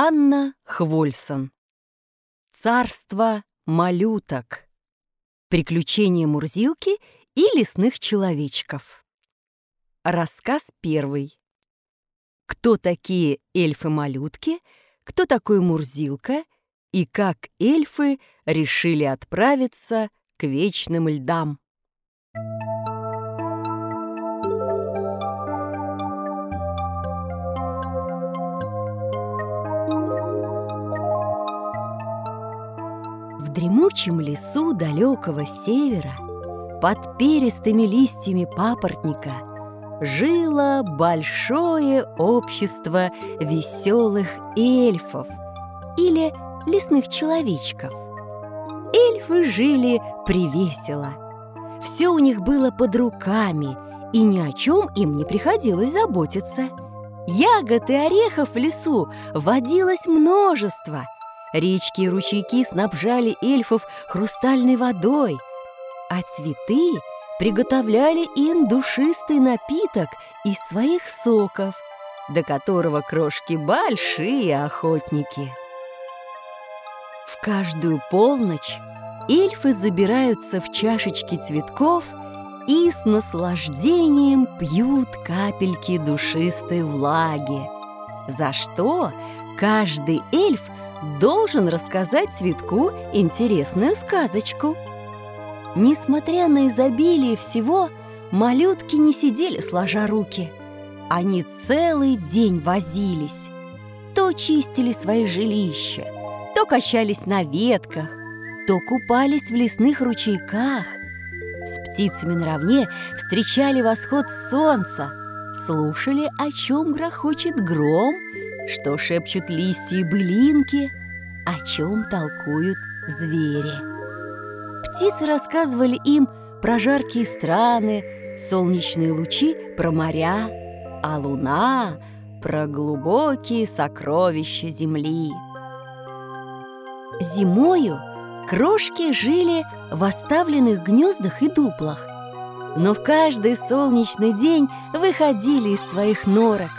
Анна Хвольсон. Царство малюток. Приключения Мурзилки и лесных человечков. Рассказ первый. Кто такие эльфы-малютки, кто такой Мурзилка и как эльфы решили отправиться к вечным льдам. Дремучем лесу далекого севера под перистыми листьями папоротника жило большое общество веселых эльфов или лесных человечков. Эльфы жили привесело. Все у них было под руками, и ни о чем им не приходилось заботиться. Ягод и орехов в лесу водилось множество – Речки и ручейки снабжали эльфов хрустальной водой, а цветы приготовляли им душистый напиток из своих соков, до которого крошки большие охотники. В каждую полночь эльфы забираются в чашечки цветков и с наслаждением пьют капельки душистой влаги, за что каждый эльф – должен рассказать цветку интересную сказочку. Несмотря на изобилие всего, малютки не сидели сложа руки. Они целый день возились. То чистили свои жилища, то качались на ветках, то купались в лесных ручейках. С птицами наравне встречали восход солнца, слушали, о чем грохочет гром – что шепчут листья и былинки, о чем толкуют звери. Птицы рассказывали им про жаркие страны, солнечные лучи про моря, а луна про глубокие сокровища земли. Зимою крошки жили в оставленных гнездах и дуплах, но в каждый солнечный день выходили из своих норок –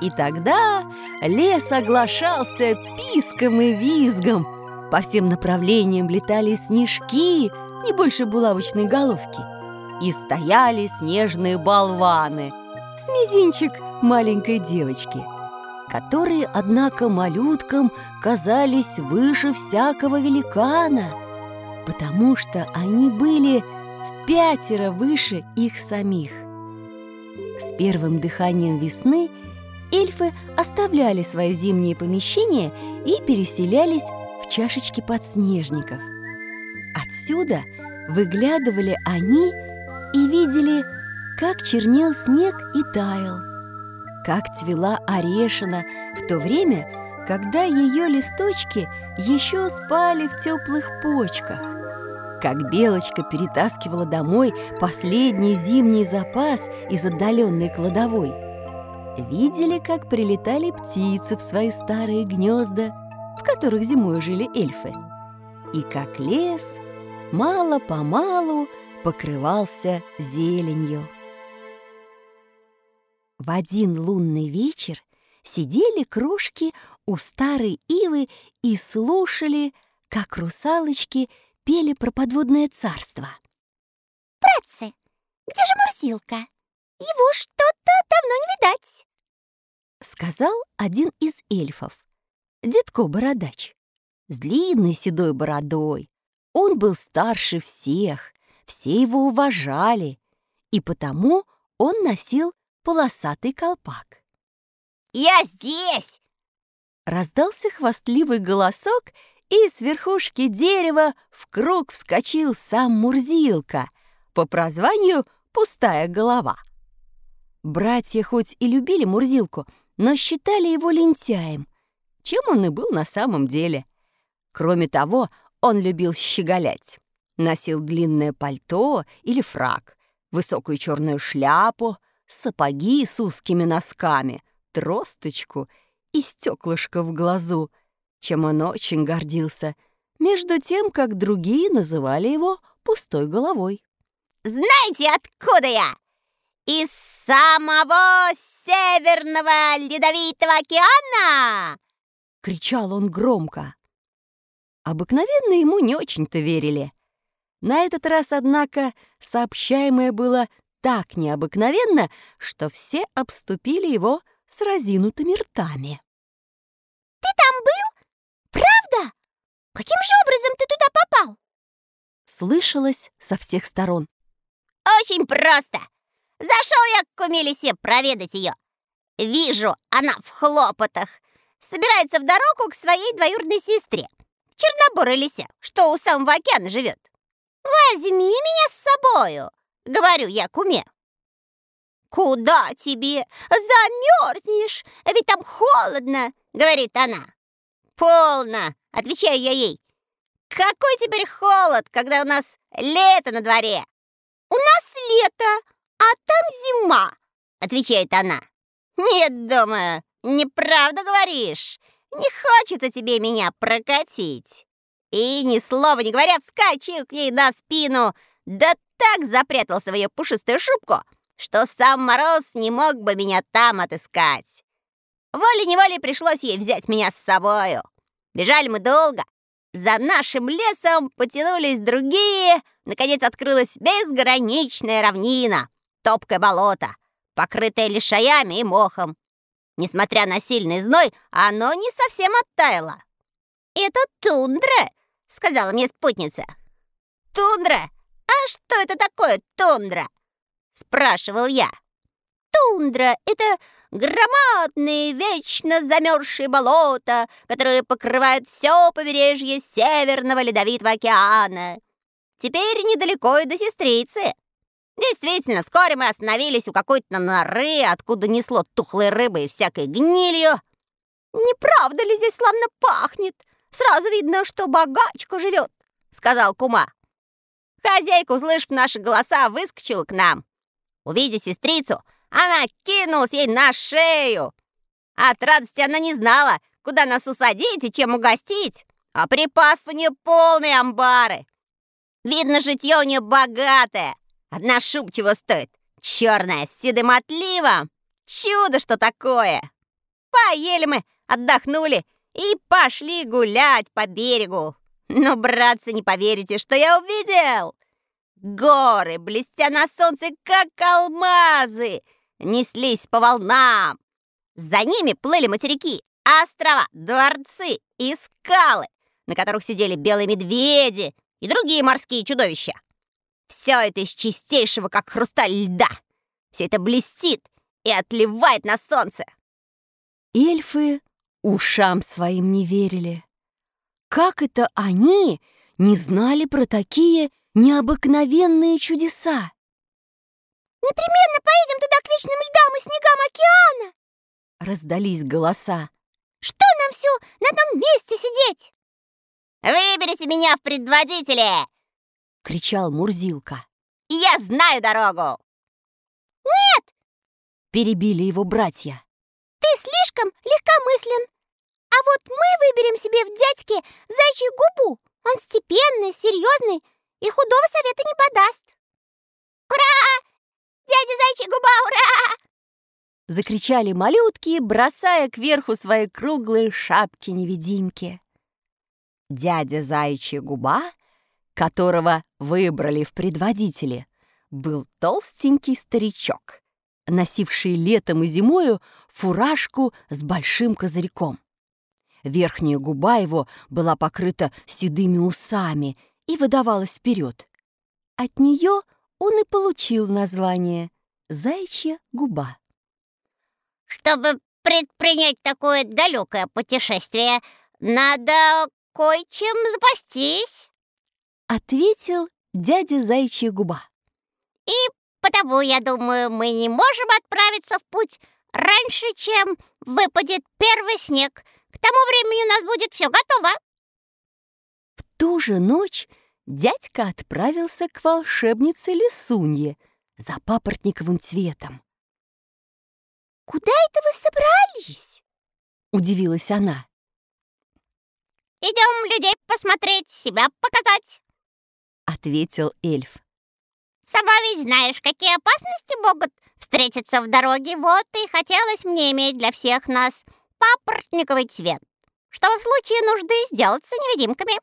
и тогда лес оглашался писком и визгом. По всем направлениям летали снежки, не больше булавочной головки. И стояли снежные болваны с мизинчик маленькой девочки, которые, однако, малюткам казались выше всякого великана, потому что они были в пятеро выше их самих. С первым дыханием весны – эльфы оставляли свои зимние помещения и переселялись в чашечки подснежников. Отсюда выглядывали они и видели, как чернел снег и таял, как цвела орешина в то время, когда ее листочки еще спали в теплых почках, как белочка перетаскивала домой последний зимний запас из отдаленной кладовой – видели, как прилетали птицы в свои старые гнезда, в которых зимой жили эльфы, и как лес мало-помалу покрывался зеленью. В один лунный вечер сидели кружки у старой ивы и слушали, как русалочки пели про подводное царство. «Братцы, где же Мурзилка? Его что-то давно не видать!» Сказал один из эльфов, дедко-бородач, с длинной седой бородой. Он был старше всех, все его уважали, и потому он носил полосатый колпак. «Я здесь!» Раздался хвастливый голосок, и с верхушки дерева в круг вскочил сам Мурзилка, по прозванию «Пустая голова». Братья хоть и любили Мурзилку, но считали его лентяем, чем он и был на самом деле. Кроме того, он любил щеголять. Носил длинное пальто или фрак, высокую черную шляпу, сапоги с узкими носками, тросточку и стеклышко в глазу, чем он очень гордился, между тем, как другие называли его пустой головой. «Знаете, откуда я? Из самого Северного Ледовитого океана? кричал он громко. Обыкновенно ему не очень-то верили. На этот раз, однако, сообщаемое было так необыкновенно, что все обступили его с разинутыми ртами. «Ты там был? Правда? Каким же образом ты туда попал?» Слышалось со всех сторон. «Очень просто. Зашел я к куме проведать ее. Вижу, она в хлопотах. Собирается в дорогу к своей двоюродной сестре, Чернобурой лисе, что у самого океана живет. Возьми меня с собою, говорю я куме. «Куда тебе? Замерзнешь, ведь там холодно!» — говорит она. «Полно!» — отвечаю я ей. «Какой теперь холод, когда у нас лето на дворе?» «У нас лето, а там зима!» — отвечает она. «Нет, думаю, неправда говоришь. Не хочется тебе меня прокатить». И ни слова не говоря, вскочил к ней на спину, да так запрятался в ее пушистую шубку, что сам Мороз не мог бы меня там отыскать. Волей-неволей пришлось ей взять меня с собою. Бежали мы долго. За нашим лесом потянулись другие. Наконец открылась безграничная равнина, топкое болото, покрытое лишаями и мохом. Несмотря на сильный зной, оно не совсем оттаяло. «Это тундра», — сказала мне спутница. «Тундра? А что это такое тундра?» спрашивал я. Тундра — это громадные, вечно замерзшие болота, которые покрывают все побережье Северного Ледовитого океана. Теперь недалеко и до сестрицы. Действительно, вскоре мы остановились у какой-то норы, откуда несло тухлой рыбой и всякой гнилью. «Не правда ли здесь славно пахнет? Сразу видно, что богачка живет», — сказал кума. Хозяйка, услышав наши голоса, выскочила к нам. Увидя сестрицу, она кинулась ей на шею. От радости она не знала, куда нас усадить и чем угостить, а припас у нее полные амбары. Видно, житье у нее богатое. Одна шуб чего стоит? Черная, с седым отливом. Чудо, что такое! Поели мы, отдохнули и пошли гулять по берегу. Но, братцы, не поверите, что я увидел. Горы, блестя на солнце, как алмазы, неслись по волнам. За ними плыли материки, острова, дворцы и скалы, на которых сидели белые медведи и другие морские чудовища. Все это из чистейшего, как хрусталь льда. Все это блестит и отливает на солнце. Эльфы ушам своим не верили. Как это они не знали про такие необыкновенные чудеса. «Непременно поедем туда к вечным льдам и снегам океана!» Раздались голоса. «Что нам все на одном месте сидеть?» «Выберите меня в предводители!» — кричал Мурзилка. «Я знаю дорогу!» «Нет!» — перебили его братья. «Ты слишком легкомыслен. А вот мы выберем себе в дядьке зайчью губу. Он степенный, серьезный и худого совета не подаст. «Ура! Дядя Зайчий Губа, ура!» Закричали малютки, бросая кверху свои круглые шапки-невидимки. Дядя Зайчья Губа, которого выбрали в предводители, был толстенький старичок, носивший летом и зимою фуражку с большим козырьком. Верхняя губа его была покрыта седыми усами и выдавалась вперед. От нее он и получил название «Зайчья губа». «Чтобы предпринять такое далекое путешествие, надо кое-чем запастись», — ответил дядя Зайчья губа. «И потому, я думаю, мы не можем отправиться в путь раньше, чем выпадет первый снег. К тому времени у нас будет все готово» ту же ночь дядька отправился к волшебнице Лисунье за папоротниковым цветом. «Куда это вы собрались?» — удивилась она. «Идем людей посмотреть, себя показать», — ответил эльф. «Сама ведь знаешь, какие опасности могут встретиться в дороге. Вот и хотелось мне иметь для всех нас папоротниковый цвет чтобы в случае нужды сделаться невидимками.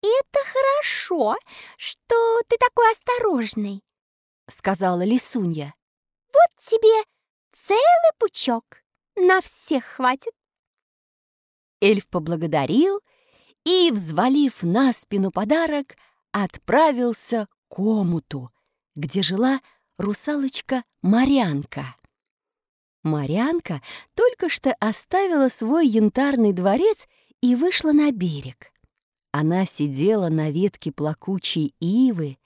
«Это хорошо, что ты такой осторожный», — сказала Лисунья. «Вот тебе целый пучок, на всех хватит». Эльф поблагодарил и, взвалив на спину подарок, отправился к омуту, где жила русалочка Марянка. Марянка только что оставила свой янтарный дворец и вышла на берег. Она сидела на ветке плакучей ивы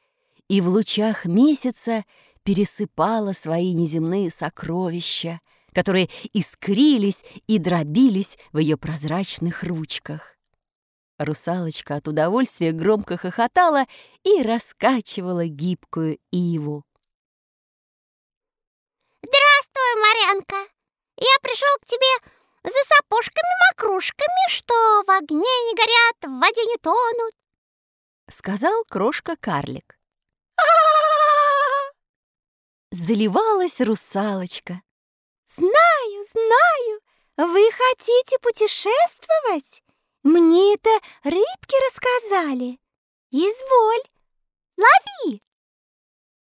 и в лучах месяца пересыпала свои неземные сокровища, которые искрились и дробились в ее прозрачных ручках. Русалочка от удовольствия громко хохотала и раскачивала гибкую иву. «Здравствуй, Марянка! Я пришел к тебе за сапожками-макрушками, что в огне не горят, в воде не тонут!» Сказал крошка-карлик. Заливалась русалочка. «Знаю, знаю, вы хотите путешествовать? Мне это рыбки рассказали. Изволь, лови!»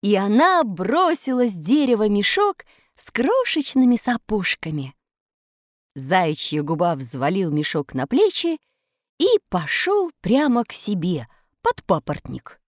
И она бросила с дерева мешок с крошечными сапожками. Заячья губа взвалил мешок на плечи и пошел прямо к себе под папоротник.